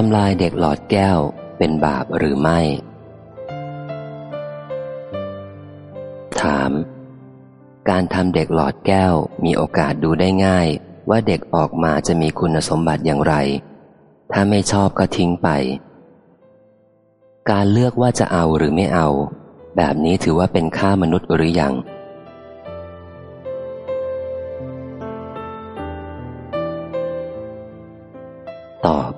ทำลายเด็กหลอดแก้วเป็นบาปหรือไม่ ถาม การทำเด็กหลอดแก้วมีโอกาสดูได้ง่าย ว่าเด็กออกมาจะมีคุณสมบัติอย่างไร ถ้าไม่ชอบก็ทิ้งไป การเลือกว่าจะเอาหรือไม่เอา แบบนี้ถือว่าเป็นค่ามนุษย์หรือยังตอบ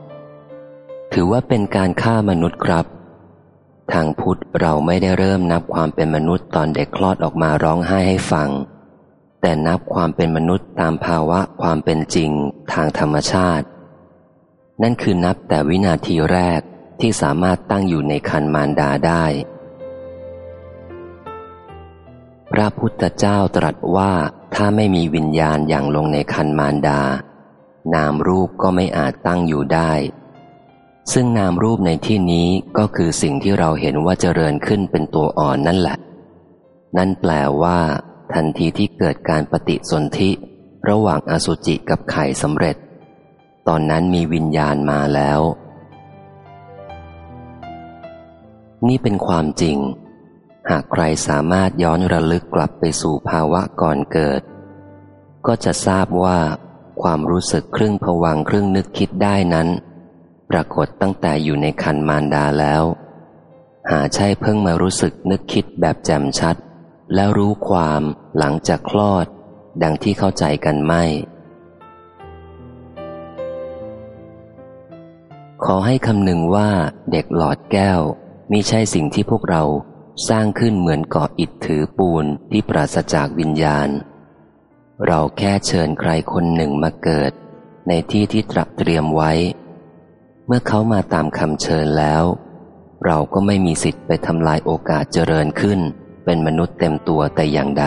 ถือว่าเป็นการฆ่ามนุษย์ครับ ทางพุทธเราไม่ได้เริ่มนับความเป็นมนุษย์ตอนเด็กคลอดออกมาร้องไห้ให้ฟัง แต่นับความเป็นมนุษย์ตามภาวะความเป็นจริงทางธรรมชาติ นั่นคือนับแต่วินาทีแรกที่สามารถตั้งอยู่ในคันมารดาได้ พระพุทธเจ้าตรัสว่าถ้าไม่มีวิญญาณอย่างลงในคันมารดา นามรูปก็ไม่อาจตั้งอยู่ได้ ซึ่งนามรูปในที่นี้ก็คือสิ่งที่เราเห็นว่าเจริญขึ้นเป็นตัวอ่อนนั่นแหละ นั่นแปลว่า ทันทีที่เกิดการปฏิสนธิระหว่างอสุจิกับไข่สำเร็จ ตอนนั้นมีวิญญาณมาแล้ว นี่เป็นความจริง หากใครสามารถย้อนระลึกกลับไปสู่ภาวะก่อนเกิด ก็จะทราบว่า ความรู้สึกครึ่งผวังครึ่งนึกคิดได้นั้น ปรากฏตั้งแต่อยู่ในคันมารดาแล้ว หาใช่เพิ่งมารู้สึกนึกคิดแบบแจ่มชัด แล้วรู้ความหลังจากคลอด ดังที่เข้าใจกันไม่ ขอให้คำหนึ่งว่าเด็กหลอดแก้วมิใช่สิ่งที่พวกเราสร้างขึ้นเหมือนก่ออิฐถือปูนที่ปราศจากวิญญาณ เราแค่เชิญใครคนหนึ่งมาเกิด ในที่ที่ตระเตรียมไว้ มื่อเขามาตามคำเชิญแล้ว เราก็ไม่มีสิทธิ์ไปทำลายโอกาสเจริญขึ้น เป็นมนุษย์เต็มตัวแต่อย่างใด